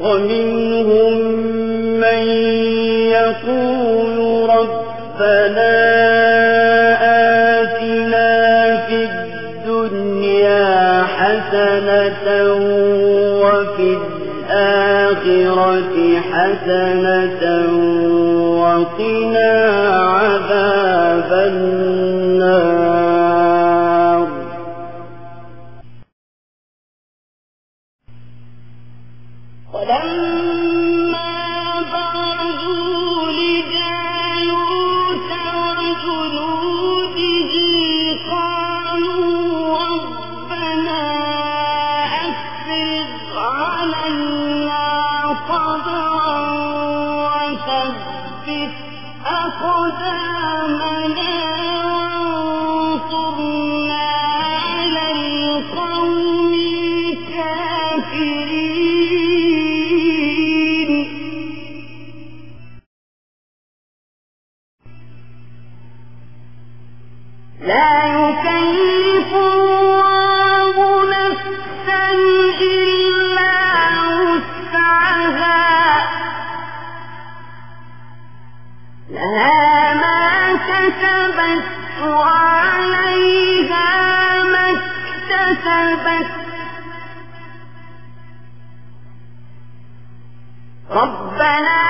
ومنهم من يقول ربنا آتنا في الدنيا حسنة وفي الآخرة حسنة وقنا عذاب النار. ربنا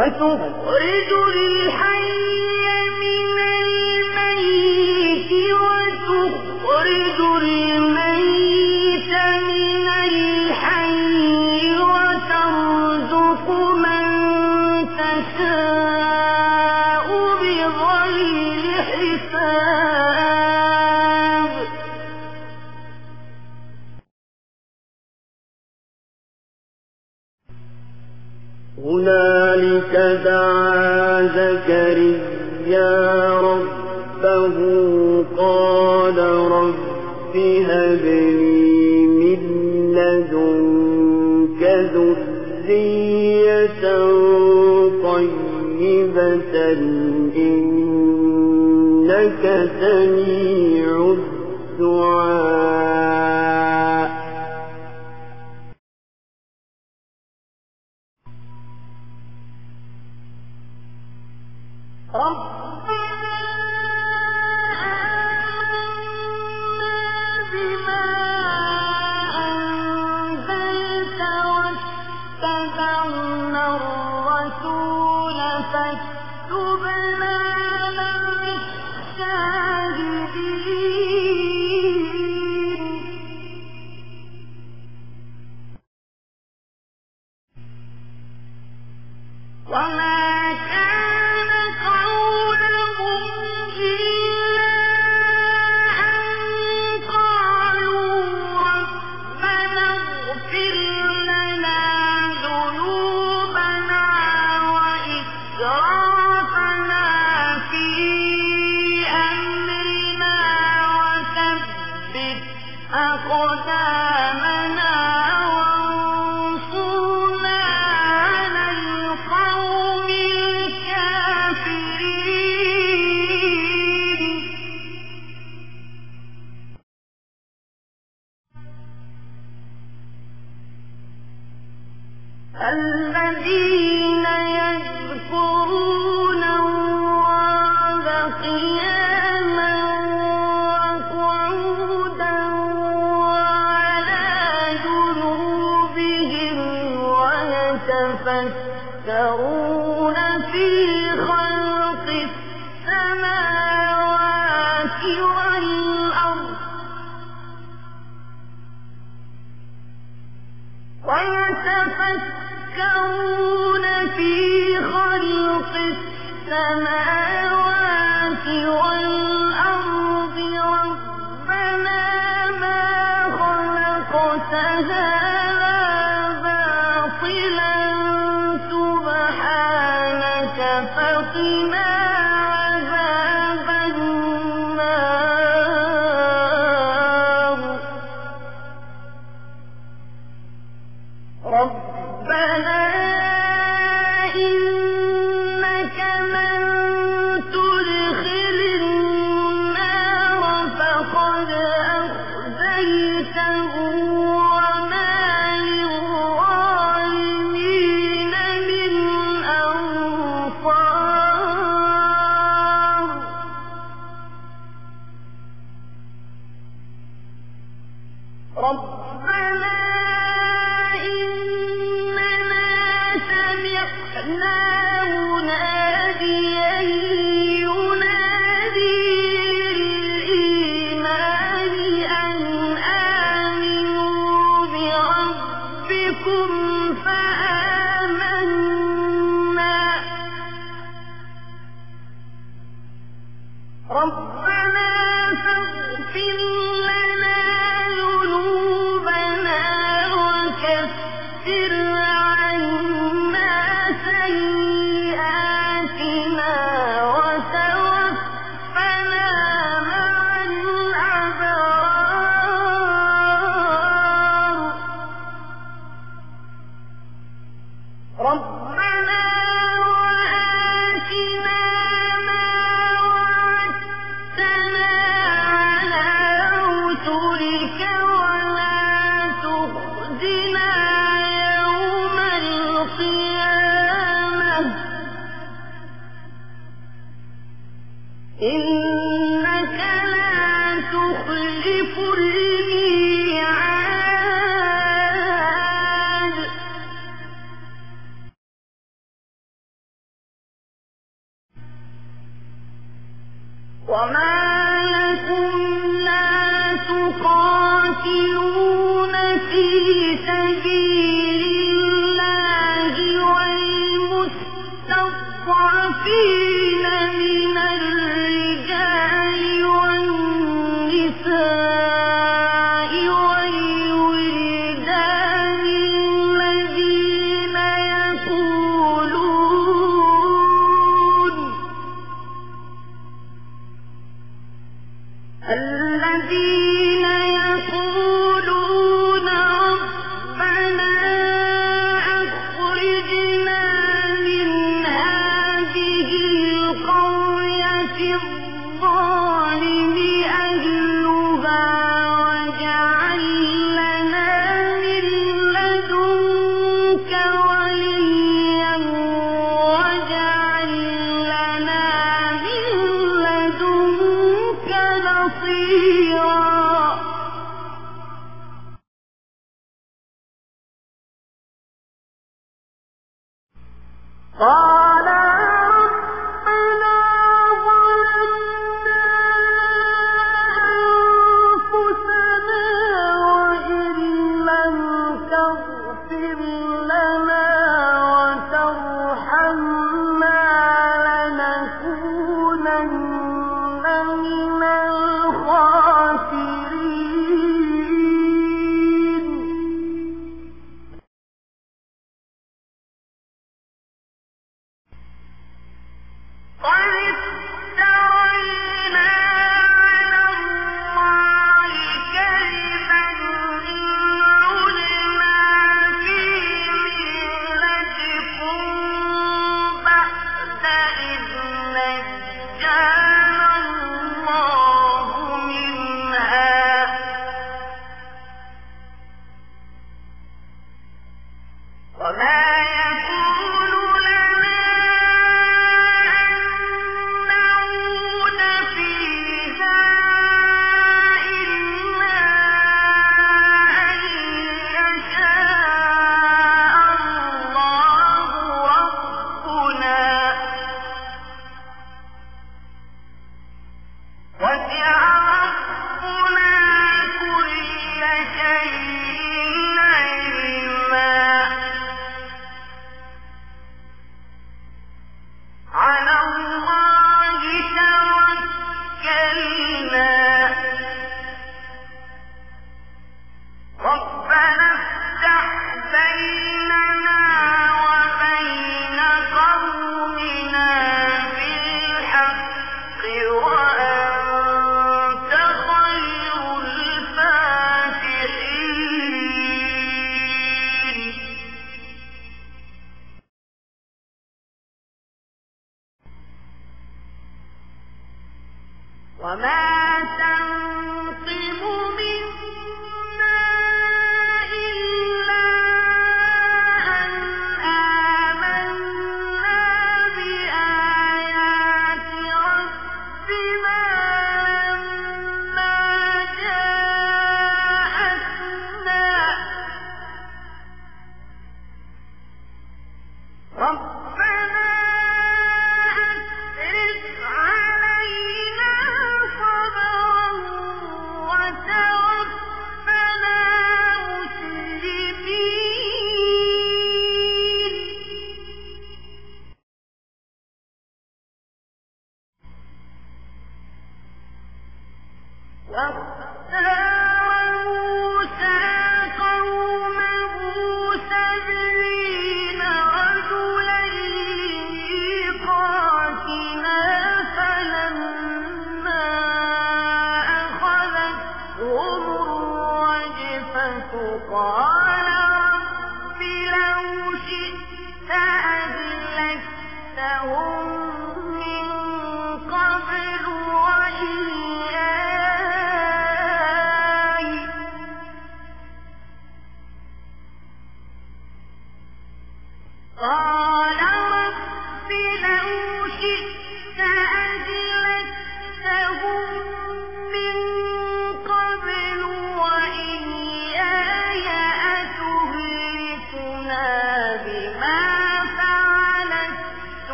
فاكتبنا مع الشاهدين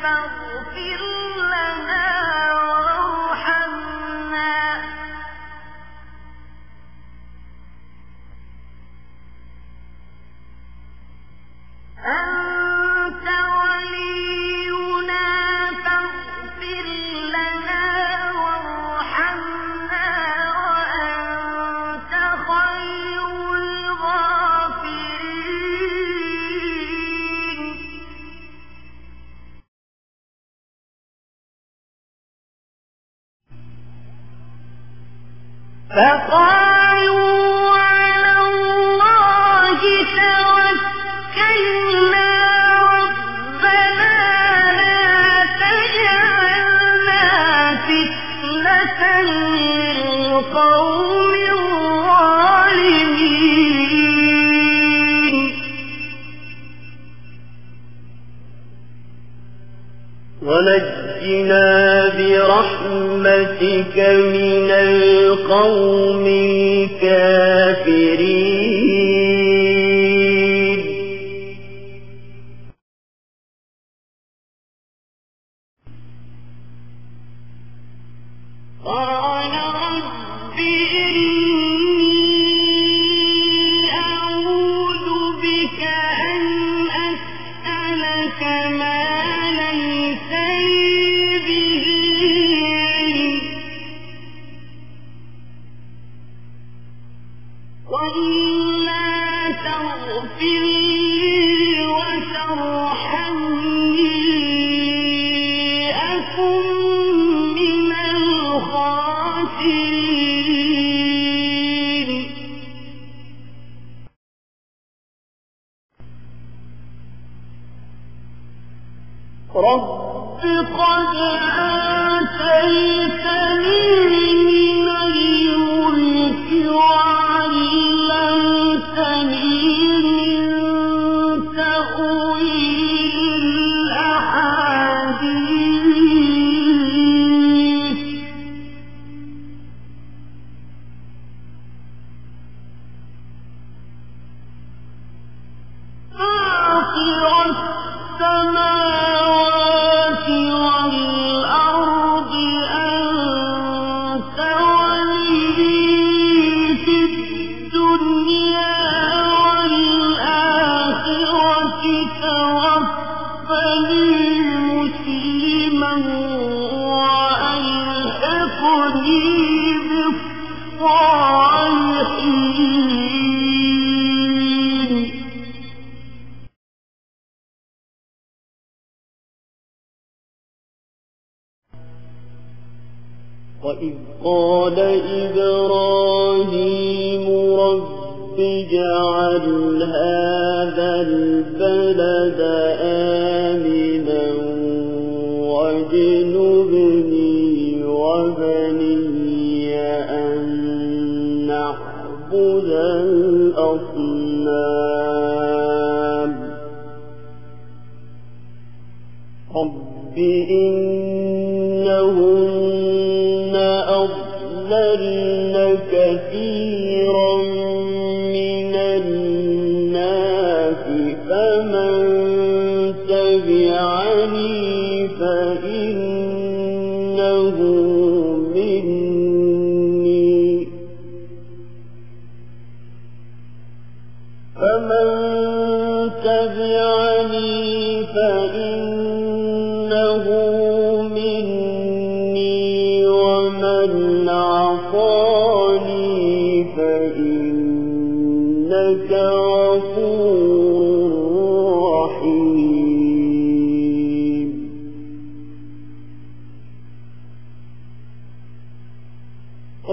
فإنه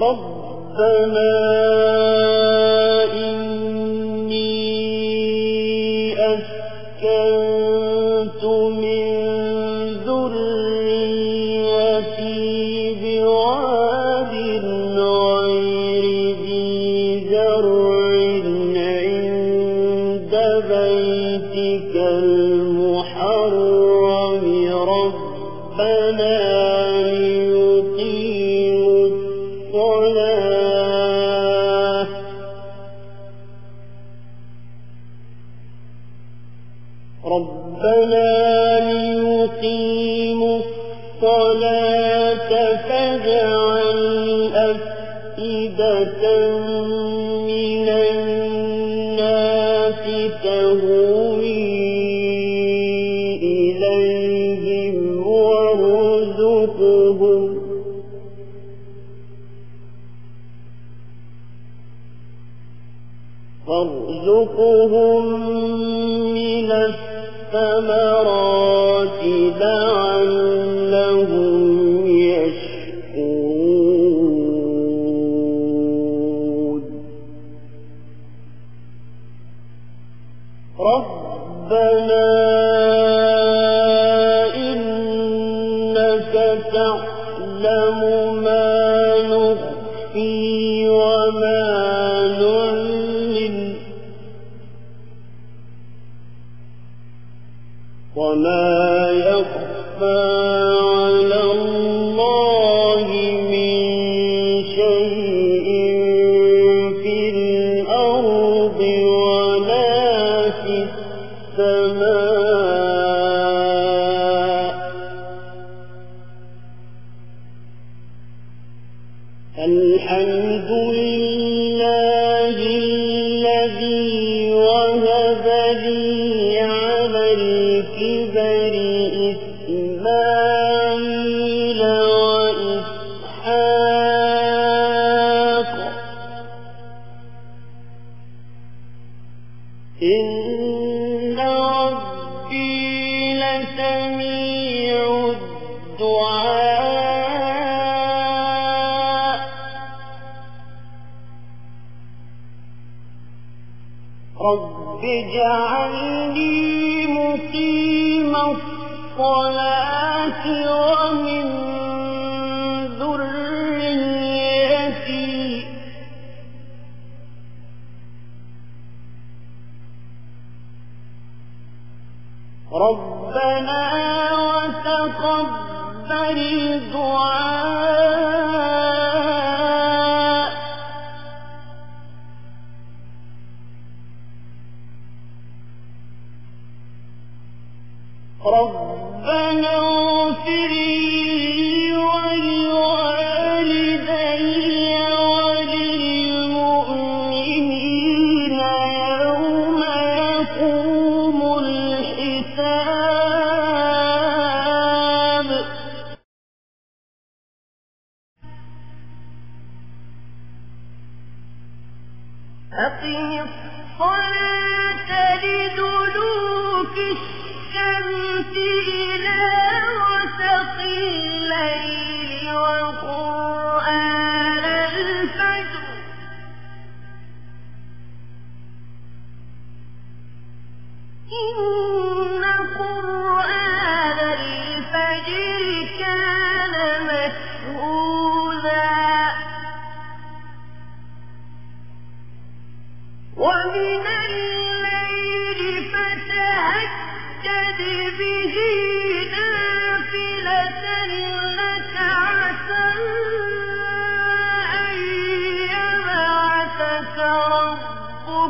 ربنا وارزقهم من الثمرات الذي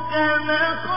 ربك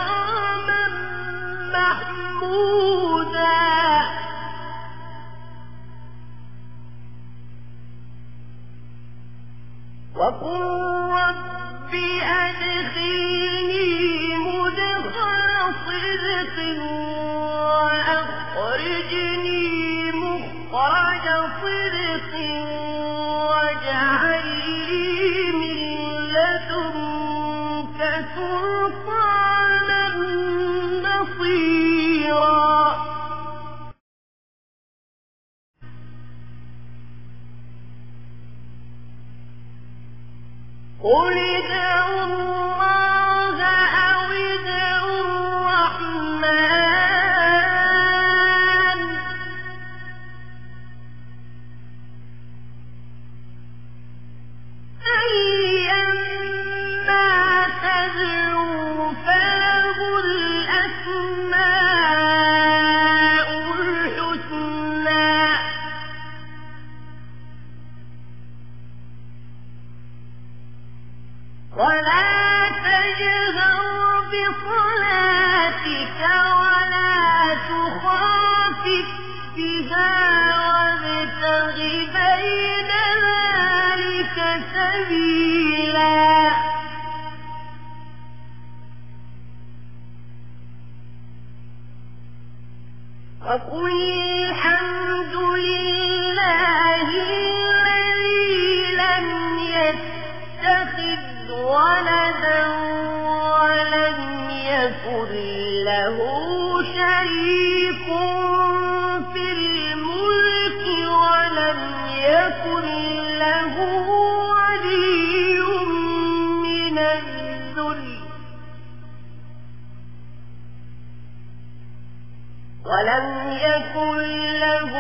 ولم يكن له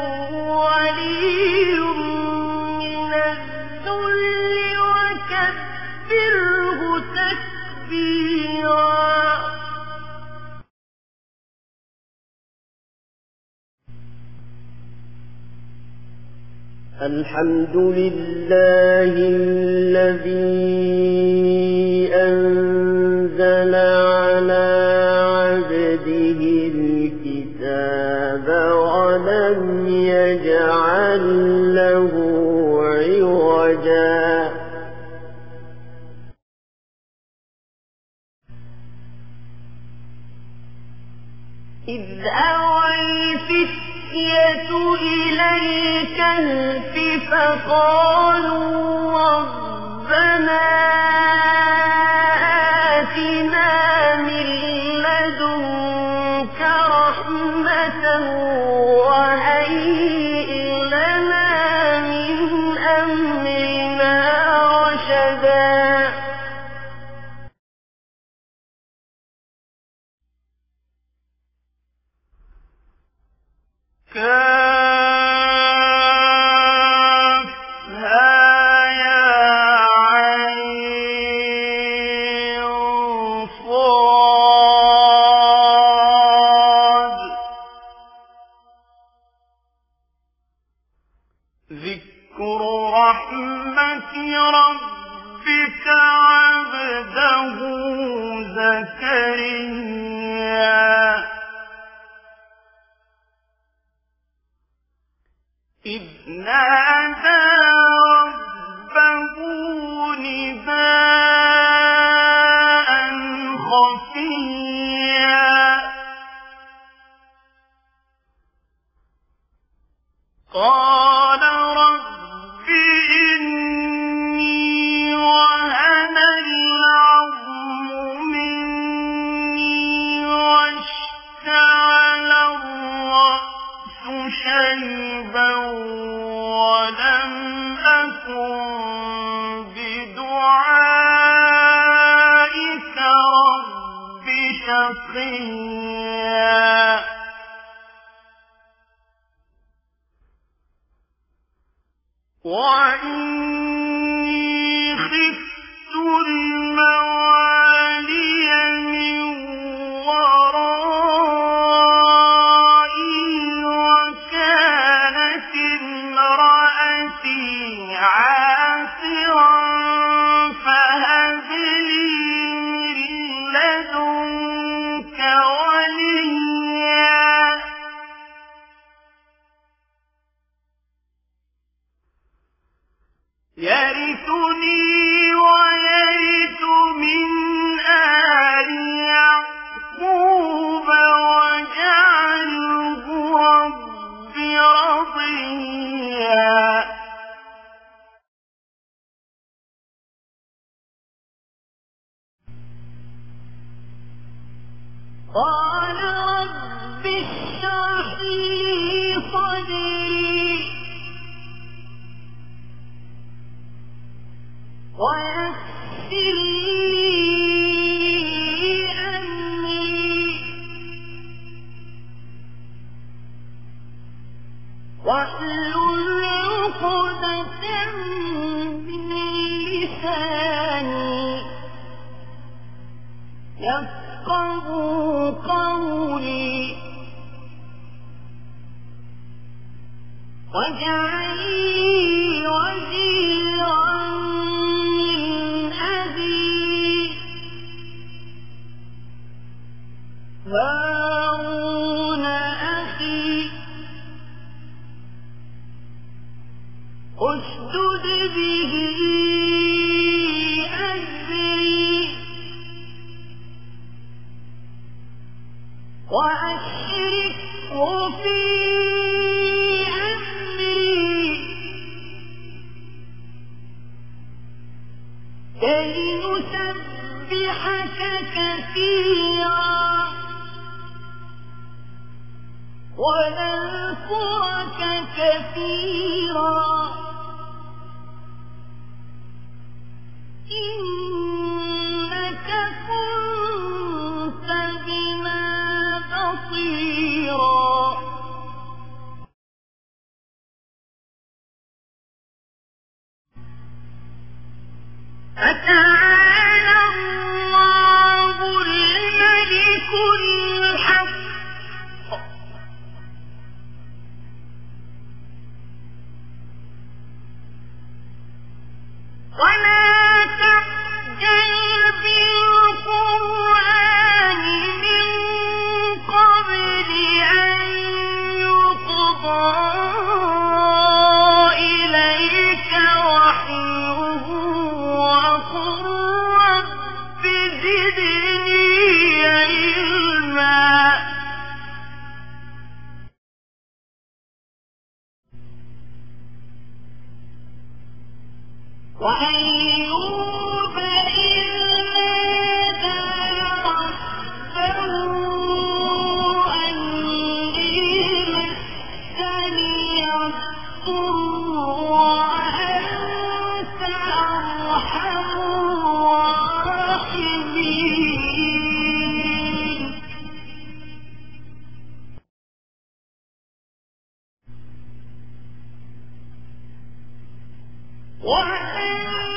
ولي من الذل وكبره تكبيرا. الحمد لله الذي أوى الفتية إلى الكهف فقالوا ربنا به كثيرا Thank you.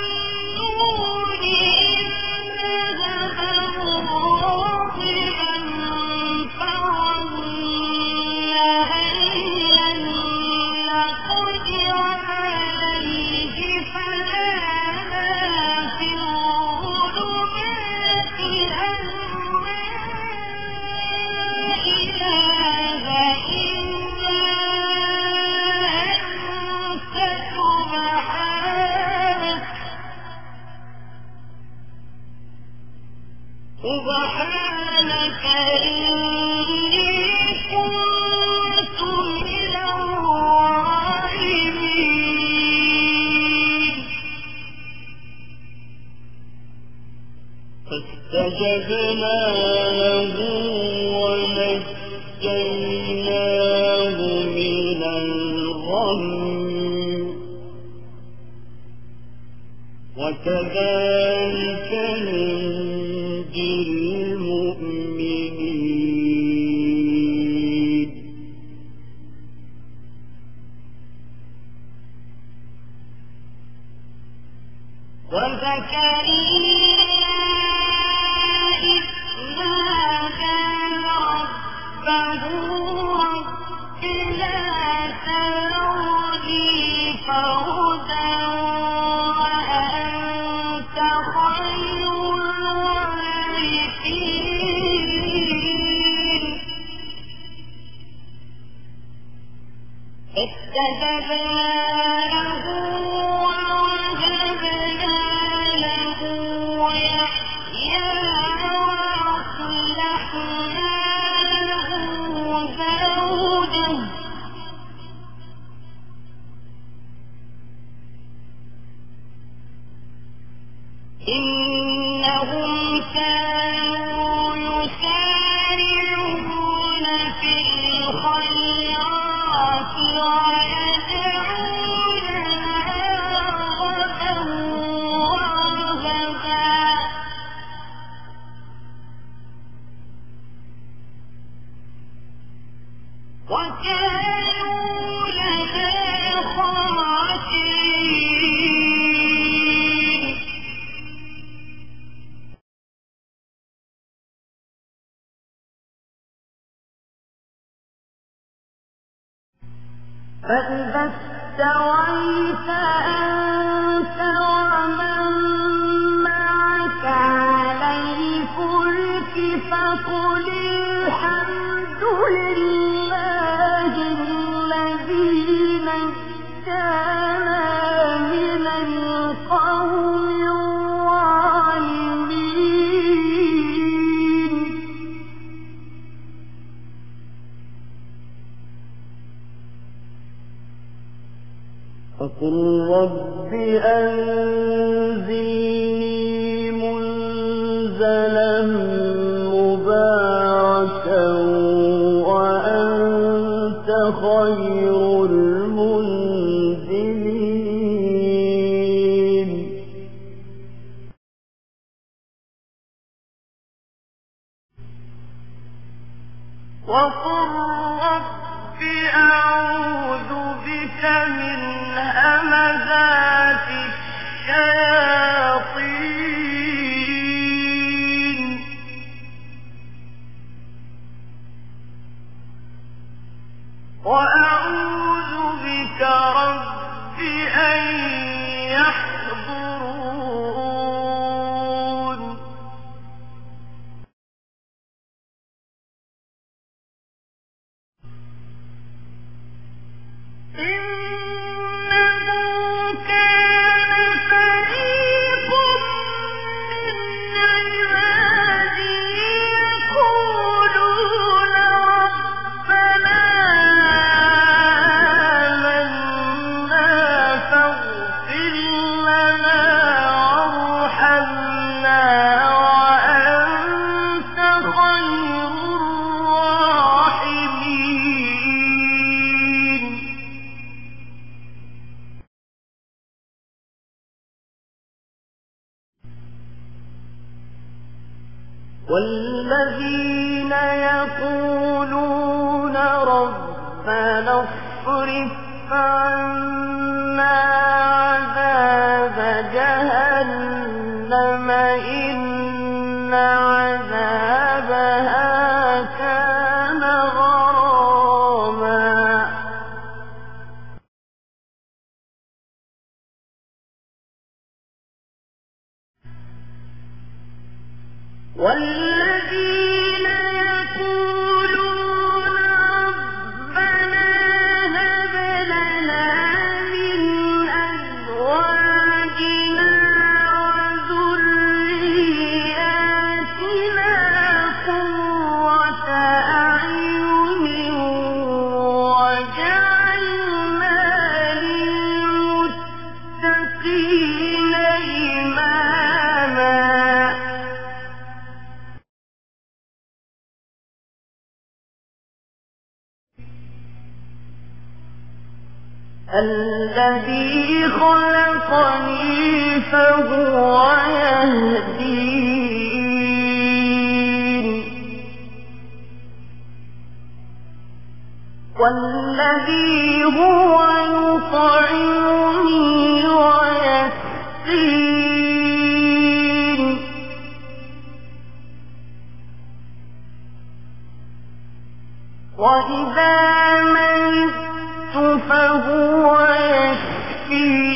فهو يشفين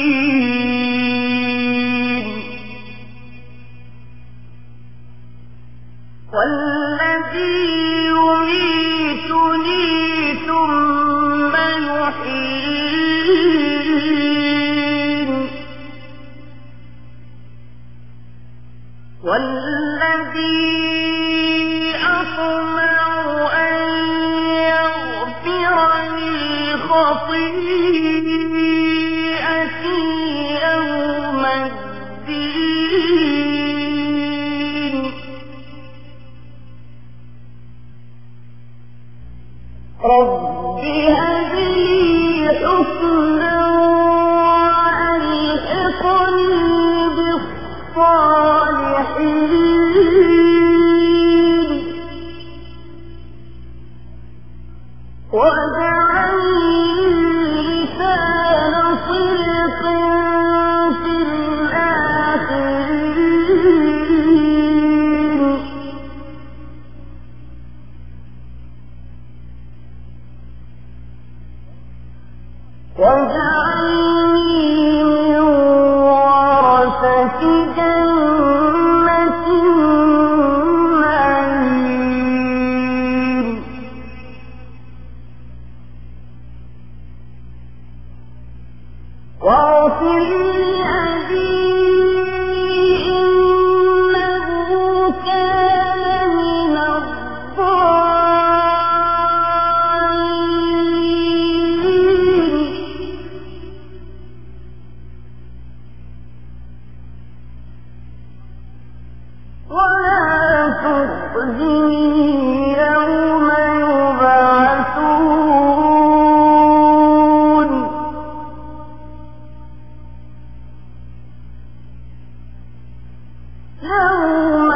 No.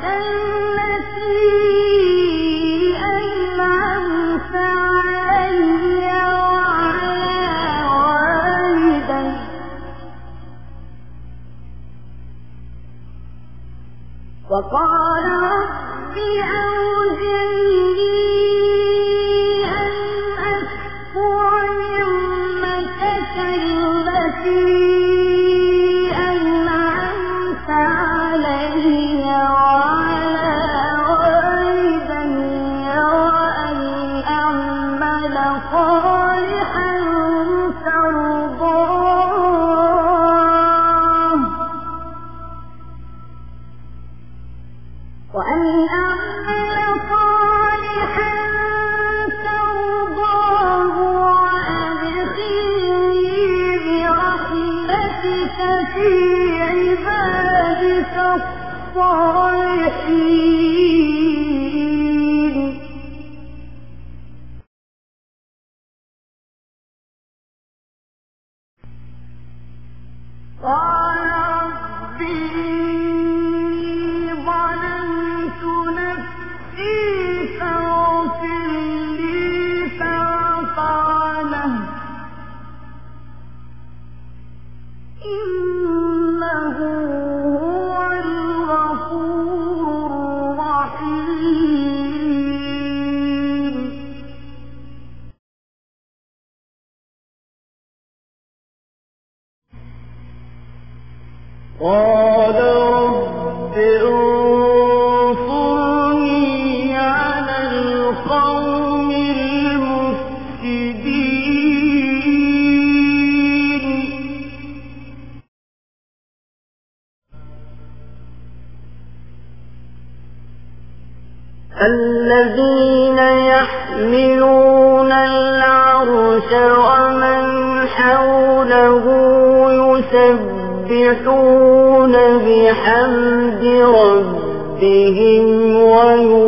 嗯 ومن حوله يسبحون بحمد ربهم ويؤمنون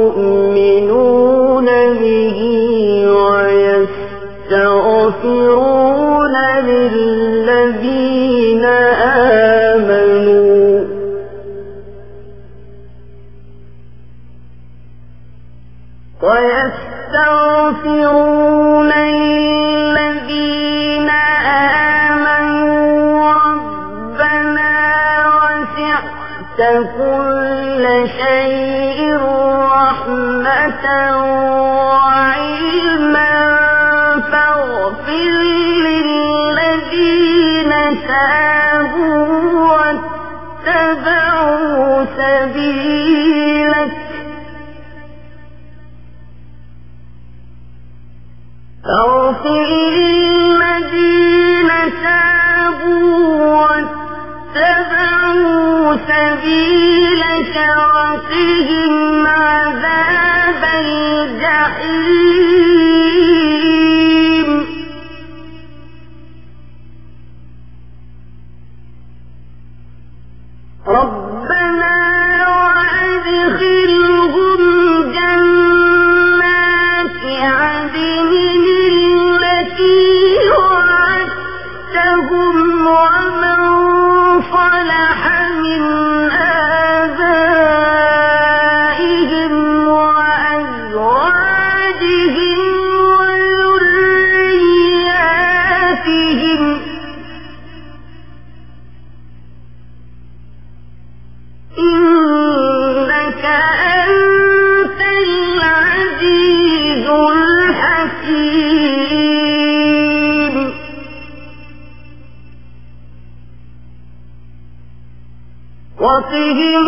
وقهم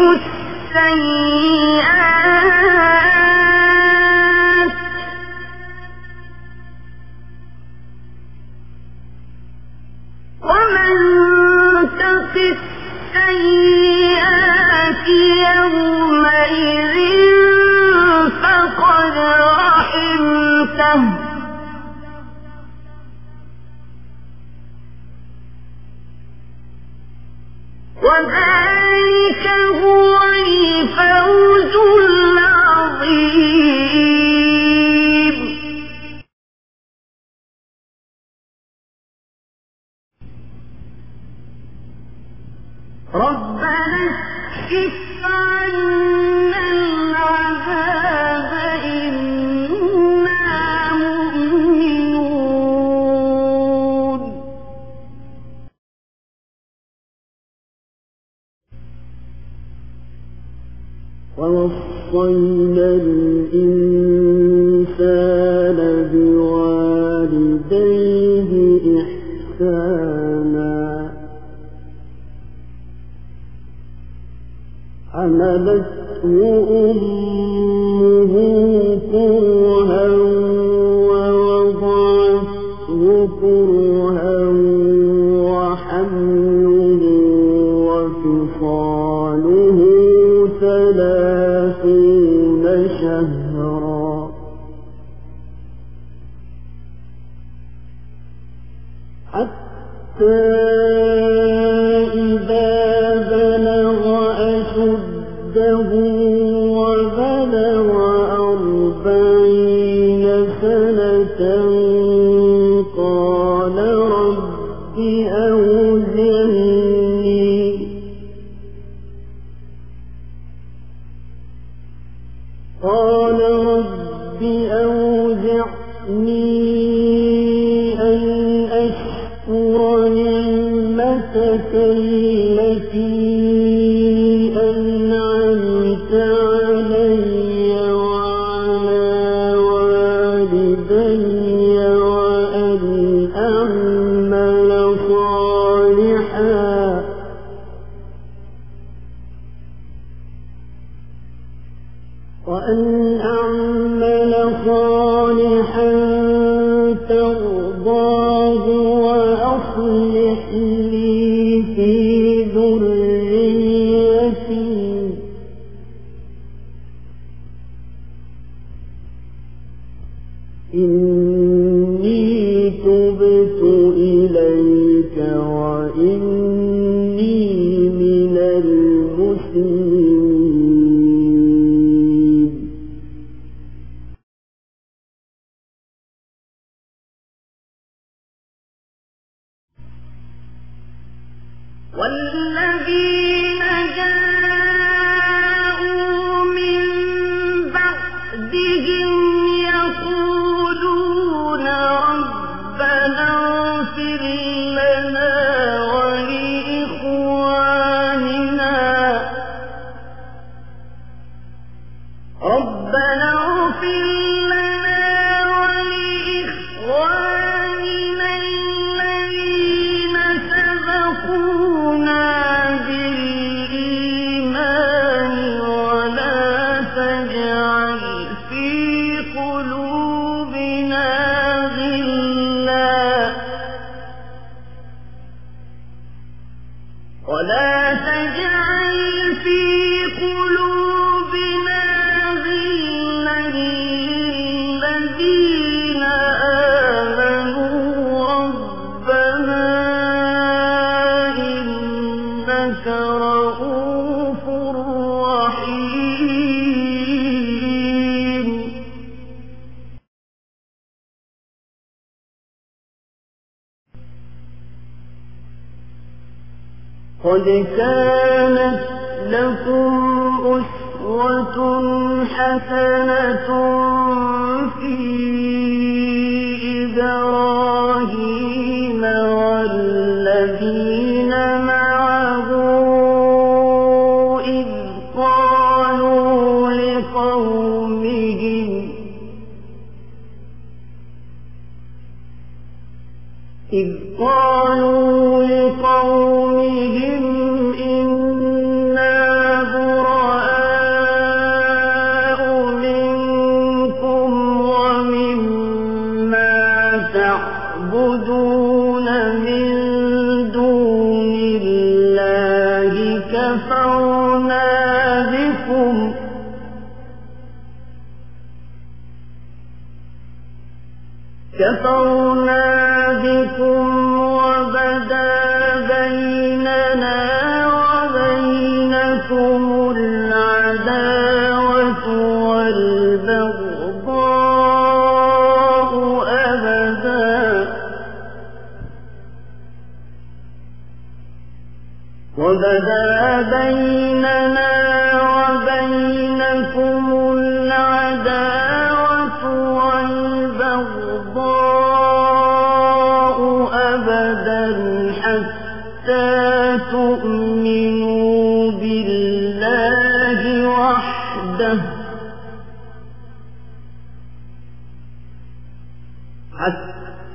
السيئات قد كانت لكم أسوة حسنة في إبراهيم والله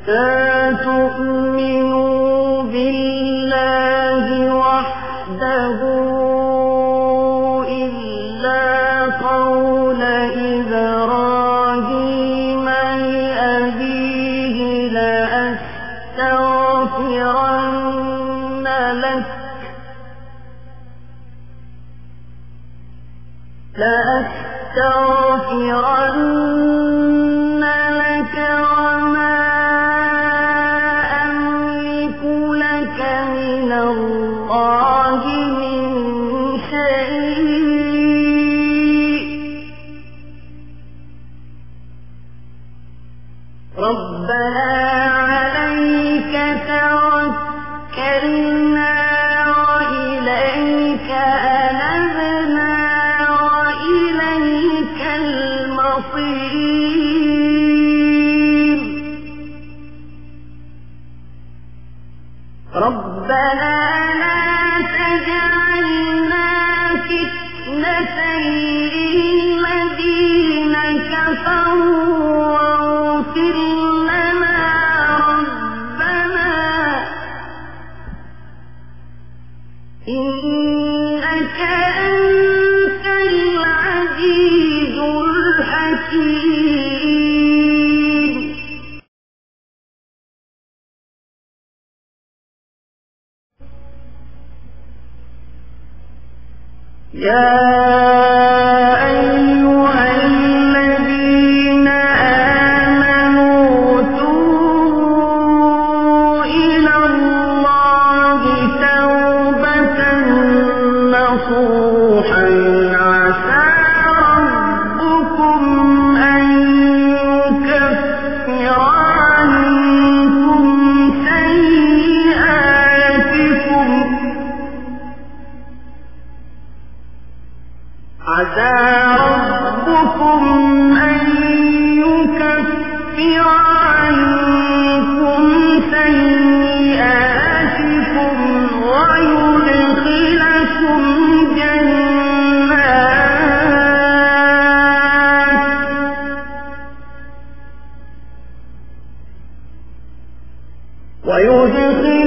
لا تؤمنوا بالله وحده إلا قول إبراهيم لأبيه لأستغفرن لك لأستغفرن يا ويدخل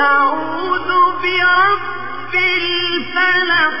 أعوذ برب الفلق